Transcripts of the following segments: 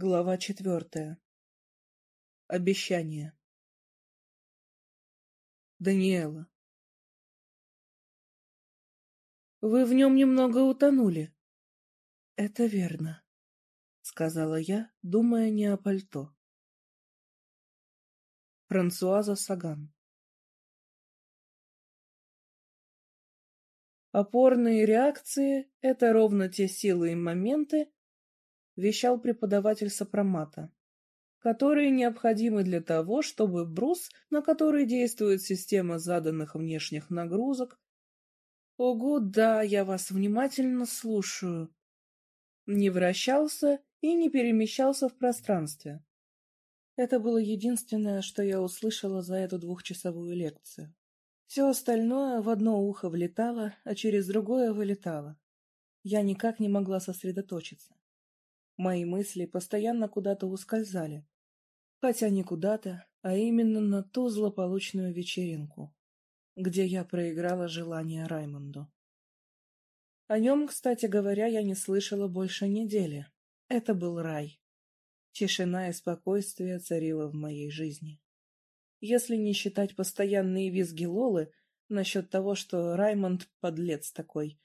Глава четвертая. Обещание. Даниэла. Вы в нем немного утонули. Это верно, сказала я, думая не о пальто. Франсуаза Саган. Опорные реакции — это ровно те силы и моменты, вещал преподаватель сопромата, которые необходимы для того, чтобы брус, на который действует система заданных внешних нагрузок, Ого, да, я вас внимательно слушаю. Не вращался и не перемещался в пространстве. Это было единственное, что я услышала за эту двухчасовую лекцию. Все остальное в одно ухо влетало, а через другое вылетало. Я никак не могла сосредоточиться. Мои мысли постоянно куда-то ускользали. Хотя не куда-то, а именно на ту злополучную вечеринку, где я проиграла желание Раймонду. О нем, кстати говоря, я не слышала больше недели. Это был рай. Тишина и спокойствие царило в моей жизни. Если не считать постоянные визги Лолы насчет того, что Раймонд подлец такой,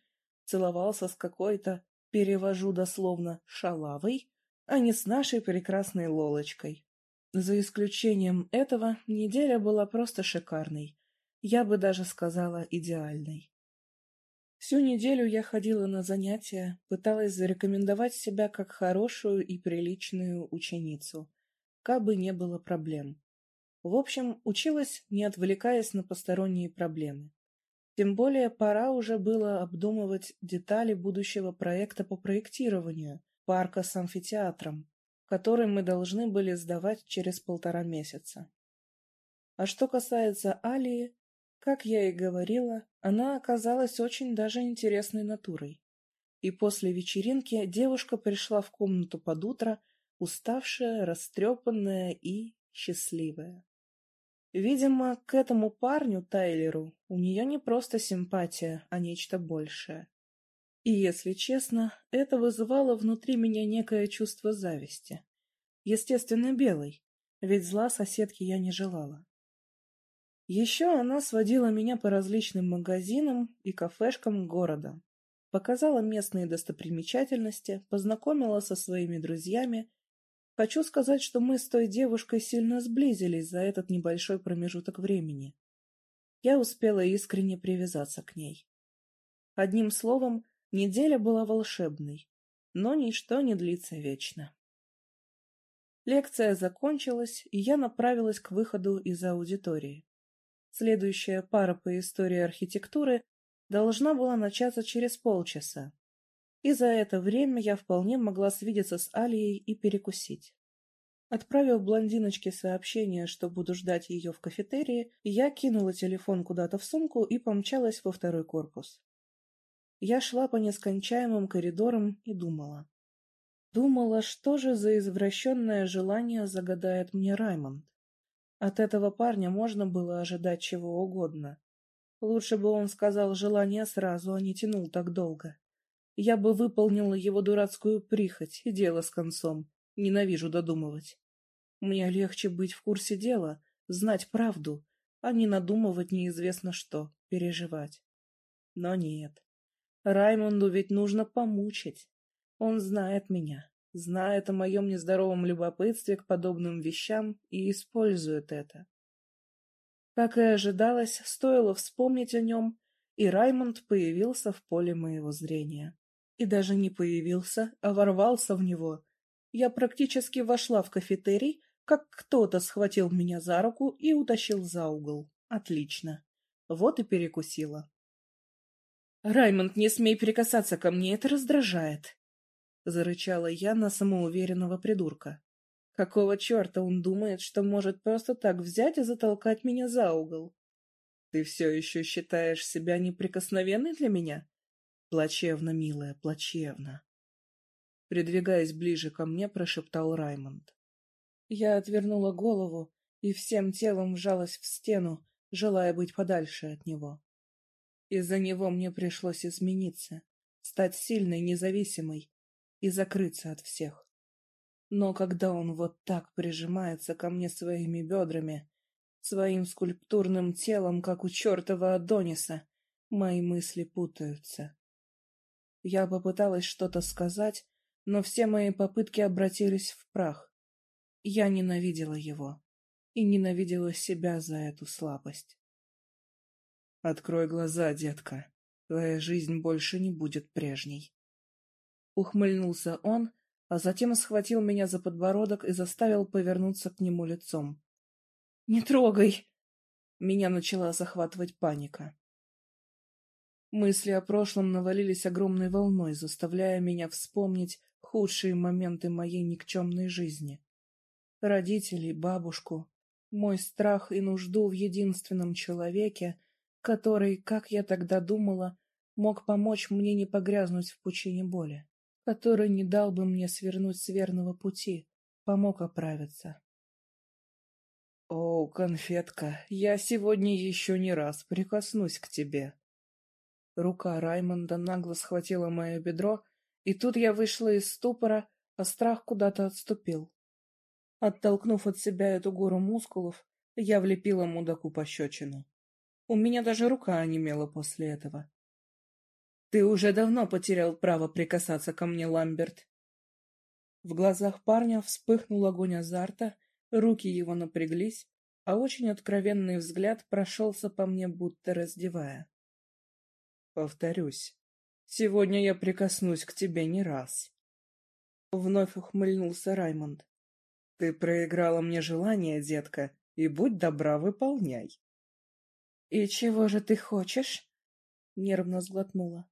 целовался с какой-то перевожу дословно «шалавой», а не с нашей прекрасной Лолочкой. За исключением этого, неделя была просто шикарной. Я бы даже сказала идеальной. Всю неделю я ходила на занятия, пыталась зарекомендовать себя как хорошую и приличную ученицу, как бы не было проблем. В общем, училась, не отвлекаясь на посторонние проблемы. Тем более пора уже было обдумывать детали будущего проекта по проектированию парка с амфитеатром, который мы должны были сдавать через полтора месяца. А что касается Алии, как я и говорила, она оказалась очень даже интересной натурой. И после вечеринки девушка пришла в комнату под утро, уставшая, растрепанная и счастливая. Видимо, к этому парню, Тайлеру, у нее не просто симпатия, а нечто большее. И, если честно, это вызывало внутри меня некое чувство зависти. Естественно, белой, ведь зла соседки я не желала. Еще она сводила меня по различным магазинам и кафешкам города, показала местные достопримечательности, познакомила со своими друзьями Хочу сказать, что мы с той девушкой сильно сблизились за этот небольшой промежуток времени. Я успела искренне привязаться к ней. Одним словом, неделя была волшебной, но ничто не длится вечно. Лекция закончилась, и я направилась к выходу из аудитории. Следующая пара по истории архитектуры должна была начаться через полчаса, и за это время я вполне могла свидеться с Алией и перекусить. Отправив блондиночке сообщение, что буду ждать ее в кафетерии, я кинула телефон куда-то в сумку и помчалась во второй корпус. Я шла по нескончаемым коридорам и думала. Думала, что же за извращенное желание загадает мне Раймонд. От этого парня можно было ожидать чего угодно. Лучше бы он сказал желание сразу, а не тянул так долго. Я бы выполнила его дурацкую прихоть, и дело с концом. Ненавижу додумывать. Мне легче быть в курсе дела, знать правду, а не надумывать неизвестно что, переживать. Но нет. Раймонду ведь нужно помучить. Он знает меня, знает о моем нездоровом любопытстве к подобным вещам и использует это. Как и ожидалось, стоило вспомнить о нем, и Раймонд появился в поле моего зрения и даже не появился, а ворвался в него. Я практически вошла в кафетерий, как кто-то схватил меня за руку и утащил за угол. Отлично. Вот и перекусила. «Раймонд, не смей прикасаться ко мне, это раздражает!» Зарычала я на самоуверенного придурка. Какого черта он думает, что может просто так взять и затолкать меня за угол? Ты все еще считаешь себя неприкосновенной для меня? Плачевно, милая, плачевно. Придвигаясь ближе ко мне, прошептал Раймонд. Я отвернула голову и всем телом вжалась в стену, желая быть подальше от него. Из-за него мне пришлось измениться, стать сильной, независимой и закрыться от всех. Но когда он вот так прижимается ко мне своими бедрами, своим скульптурным телом, как у чертова Адониса, мои мысли путаются. Я попыталась что-то сказать, но все мои попытки обратились в прах. Я ненавидела его и ненавидела себя за эту слабость. «Открой глаза, детка. Твоя жизнь больше не будет прежней». Ухмыльнулся он, а затем схватил меня за подбородок и заставил повернуться к нему лицом. «Не трогай!» Меня начала захватывать паника. Мысли о прошлом навалились огромной волной, заставляя меня вспомнить худшие моменты моей никчемной жизни. Родителей, бабушку, мой страх и нужду в единственном человеке, который, как я тогда думала, мог помочь мне не погрязнуть в пучине боли, который не дал бы мне свернуть с верного пути, помог оправиться. «О, конфетка, я сегодня еще не раз прикоснусь к тебе». Рука Раймонда нагло схватила мое бедро, и тут я вышла из ступора, а страх куда-то отступил. Оттолкнув от себя эту гору мускулов, я влепила мудаку пощечину. У меня даже рука онемела после этого. «Ты уже давно потерял право прикасаться ко мне, Ламберт». В глазах парня вспыхнул огонь азарта, руки его напряглись, а очень откровенный взгляд прошелся по мне, будто раздевая. «Повторюсь, сегодня я прикоснусь к тебе не раз». Вновь ухмыльнулся Раймонд. Ты проиграла мне желание, детка, и будь добра, выполняй. — И чего же ты хочешь? — нервно сглотнула.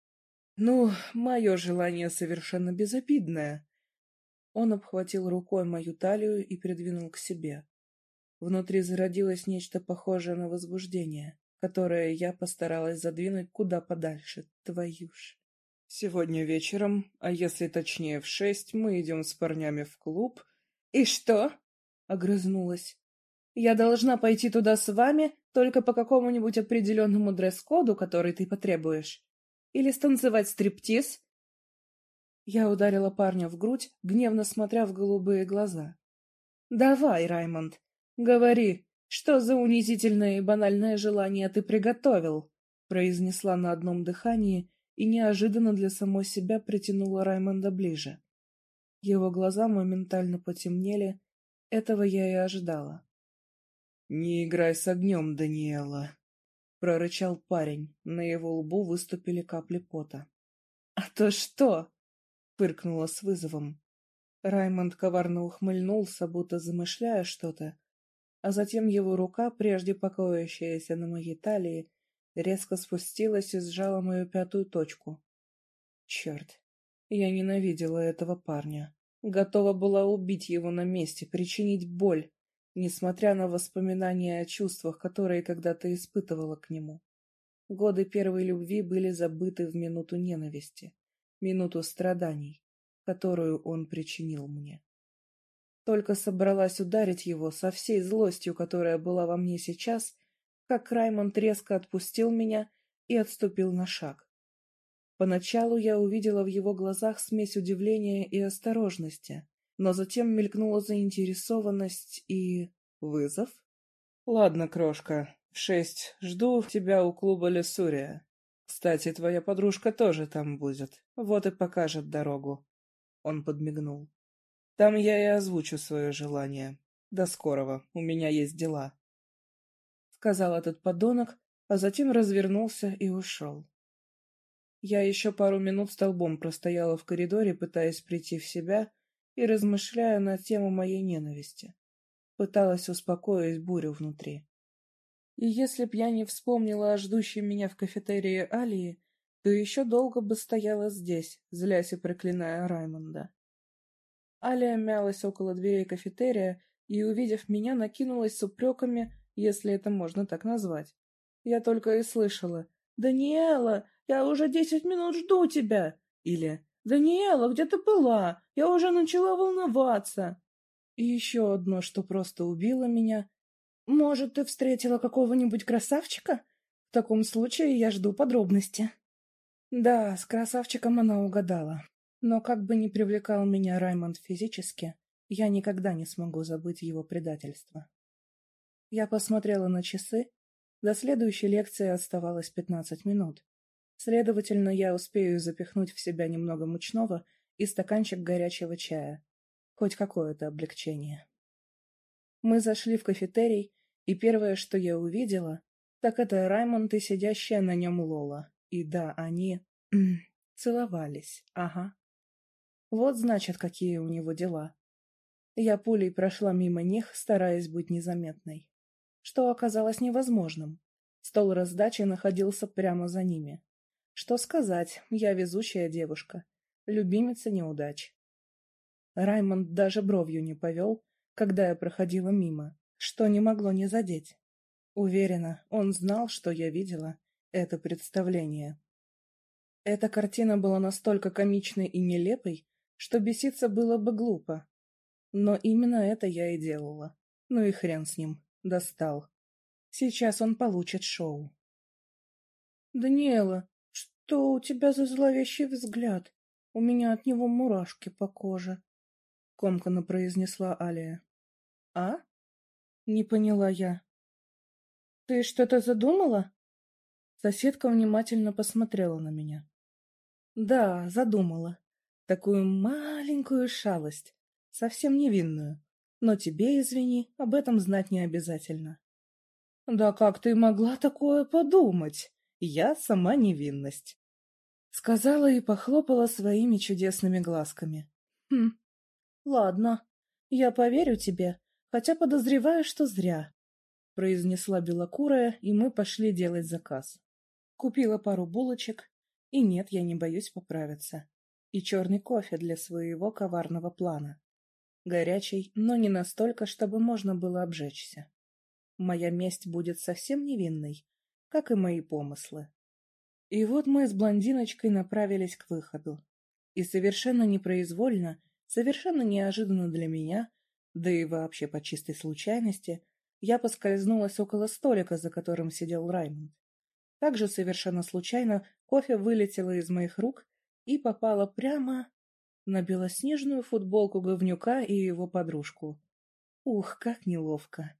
— Ну, мое желание совершенно безобидное. Он обхватил рукой мою талию и придвинул к себе. Внутри зародилось нечто похожее на возбуждение, которое я постаралась задвинуть куда подальше, твою ж. Сегодня вечером, а если точнее в шесть, мы идем с парнями в клуб, «И что?» — огрызнулась. «Я должна пойти туда с вами только по какому-нибудь определенному дресс-коду, который ты потребуешь? Или станцевать стриптиз?» Я ударила парня в грудь, гневно смотря в голубые глаза. «Давай, Раймонд, говори, что за унизительное и банальное желание ты приготовил?» произнесла на одном дыхании и неожиданно для самой себя притянула Раймонда ближе. Его глаза моментально потемнели. Этого я и ожидала. «Не играй с огнем, Даниэла!» — прорычал парень. На его лбу выступили капли пота. «А то что?» — пыркнула с вызовом. Раймонд коварно ухмыльнулся, будто замышляя что-то, а затем его рука, прежде покоящаяся на моей талии, резко спустилась и сжала мою пятую точку. Черт, я ненавидела этого парня. Готова была убить его на месте, причинить боль, несмотря на воспоминания о чувствах, которые когда-то испытывала к нему. Годы первой любви были забыты в минуту ненависти, минуту страданий, которую он причинил мне. Только собралась ударить его со всей злостью, которая была во мне сейчас, как Раймонд резко отпустил меня и отступил на шаг. Поначалу я увидела в его глазах смесь удивления и осторожности, но затем мелькнула заинтересованность и... вызов? «Ладно, крошка, в шесть жду тебя у клуба Лесурия. Кстати, твоя подружка тоже там будет, вот и покажет дорогу». Он подмигнул. «Там я и озвучу свое желание. До скорого, у меня есть дела». Сказал этот подонок, а затем развернулся и ушел. Я еще пару минут столбом простояла в коридоре, пытаясь прийти в себя и размышляя на тему моей ненависти. Пыталась успокоить бурю внутри. И если б я не вспомнила о ждущей меня в кафетерии Алии, то еще долго бы стояла здесь, злясь и проклиная Раймонда. Алия мялась около дверей кафетерия и, увидев меня, накинулась с упреками, если это можно так назвать. Я только и слышала «Даниэла, я уже десять минут жду тебя!» Или «Даниэла, где ты была? Я уже начала волноваться!» И еще одно, что просто убило меня. «Может, ты встретила какого-нибудь красавчика? В таком случае я жду подробности». Да, с красавчиком она угадала. Но как бы ни привлекал меня Раймонд физически, я никогда не смогу забыть его предательство. Я посмотрела на часы. До следующей лекции оставалось пятнадцать минут. Следовательно, я успею запихнуть в себя немного мучного и стаканчик горячего чая. Хоть какое-то облегчение. Мы зашли в кафетерий, и первое, что я увидела, так это Раймонд и сидящая на нем Лола. И да, они целовались, ага. Вот значит, какие у него дела. Я пулей прошла мимо них, стараясь быть незаметной. Что оказалось невозможным. Стол раздачи находился прямо за ними. Что сказать, я везучая девушка, любимица неудач. Раймонд даже бровью не повел, когда я проходила мимо, что не могло не задеть. Уверена, он знал, что я видела это представление. Эта картина была настолько комичной и нелепой, что беситься было бы глупо. Но именно это я и делала. Ну и хрен с ним. Достал. Сейчас он получит шоу. «Даниэла, что у тебя за зловещий взгляд? У меня от него мурашки по коже», — комканно произнесла Алия. «А?» — не поняла я. «Ты что-то задумала?» Соседка внимательно посмотрела на меня. «Да, задумала такую маленькую шалость, совсем невинную. Но тебе, извини, об этом знать не обязательно. Да как ты могла такое подумать? Я сама невинность. Сказала и похлопала своими чудесными глазками. Хм, ладно, я поверю тебе, хотя подозреваю, что зря. Произнесла белокурая, и мы пошли делать заказ. Купила пару булочек, и нет, я не боюсь поправиться и черный кофе для своего коварного плана. Горячий, но не настолько, чтобы можно было обжечься. Моя месть будет совсем невинной, как и мои помыслы. И вот мы с блондиночкой направились к выходу. И совершенно непроизвольно, совершенно неожиданно для меня, да и вообще по чистой случайности, я поскользнулась около столика, за которым сидел Раймонд. Также совершенно случайно кофе вылетело из моих рук и попала прямо на белоснежную футболку говнюка и его подружку. Ух, как неловко.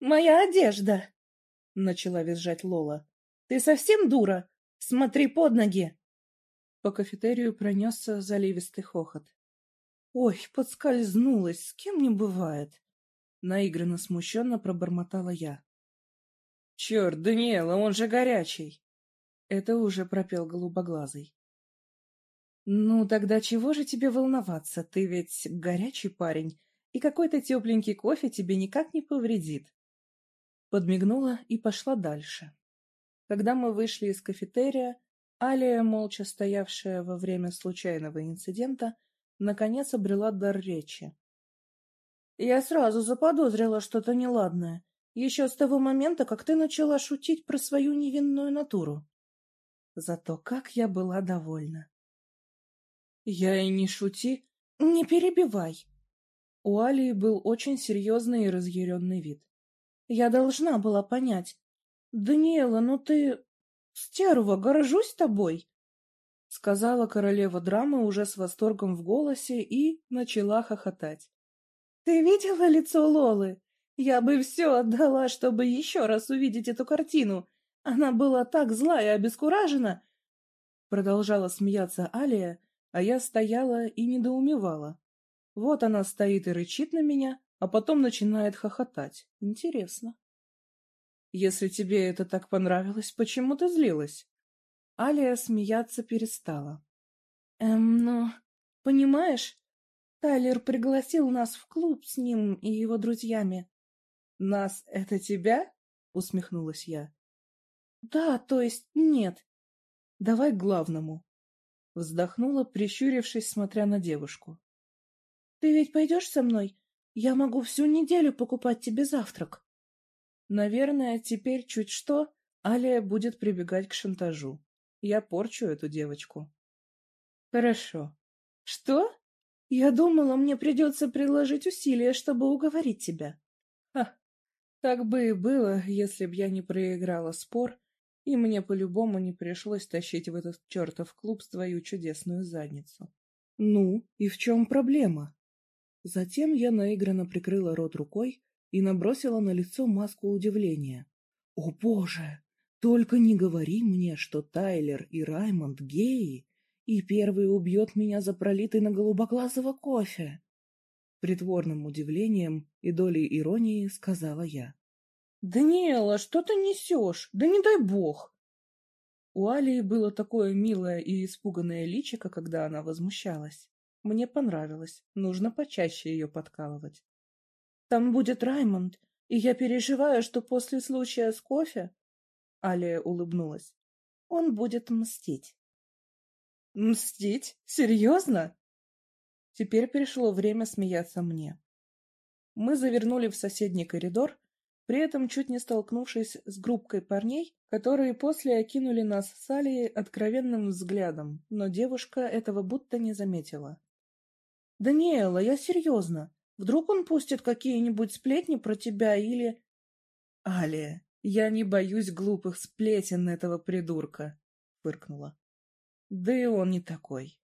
«Моя одежда!» — начала визжать Лола. «Ты совсем дура? Смотри под ноги!» По кафетерию пронесся заливистый хохот. «Ой, подскользнулась, с кем не бывает!» Наигранно смущенно пробормотала я. «Черт, Даниэла, он же горячий!» Это уже пропел голубоглазый. «Ну, тогда чего же тебе волноваться? Ты ведь горячий парень, и какой-то тепленький кофе тебе никак не повредит». Подмигнула и пошла дальше. Когда мы вышли из кафетерия, Алия, молча стоявшая во время случайного инцидента, наконец обрела дар речи. «Я сразу заподозрила что-то неладное, еще с того момента, как ты начала шутить про свою невинную натуру. Зато как я была довольна. Я и не шути. Не перебивай. У Алии был очень серьезный и разъяренный вид. Я должна была понять. Даниэла, ну ты... Стерва, горжусь тобой. Сказала королева драмы уже с восторгом в голосе и начала хохотать. Ты видела лицо Лолы? Я бы все отдала, чтобы еще раз увидеть эту картину. Она была так зла и обескуражена. Продолжала смеяться Алия, а я стояла и недоумевала. Вот она стоит и рычит на меня, а потом начинает хохотать. Интересно. Если тебе это так понравилось, почему ты злилась? Алия смеяться перестала. Эм, ну, понимаешь, Тайлер пригласил нас в клуб с ним и его друзьями. Нас — это тебя? Усмехнулась я. Да, то есть нет. Давай к главному. Вздохнула, прищурившись, смотря на девушку. «Ты ведь пойдешь со мной? Я могу всю неделю покупать тебе завтрак». Наверное, теперь чуть что, Алия будет прибегать к шантажу. Я порчу эту девочку. Хорошо. Что? Я думала, мне придется приложить усилия, чтобы уговорить тебя. Ха, так бы и было, если б я не проиграла спор и мне по-любому не пришлось тащить в этот чертов клуб свою чудесную задницу. Ну, и в чем проблема? Затем я наигранно прикрыла рот рукой и набросила на лицо маску удивления. «О, Боже! Только не говори мне, что Тайлер и Раймонд геи, и первый убьет меня за пролитый на голубоглазого кофе!» Притворным удивлением и долей иронии сказала я. «Даниэла, что ты несешь? Да не дай бог!» У Алии было такое милое и испуганное личико, когда она возмущалась. Мне понравилось, нужно почаще ее подкалывать. «Там будет Раймонд, и я переживаю, что после случая с кофе...» Алия улыбнулась. «Он будет мстить». «Мстить? Серьезно?» Теперь пришло время смеяться мне. Мы завернули в соседний коридор, при этом чуть не столкнувшись с группкой парней, которые после окинули нас с Алией откровенным взглядом, но девушка этого будто не заметила. «Даниэла, я серьезно. Вдруг он пустит какие-нибудь сплетни про тебя или...» «Алия, я не боюсь глупых сплетен этого придурка», — фыркнула. «Да и он не такой».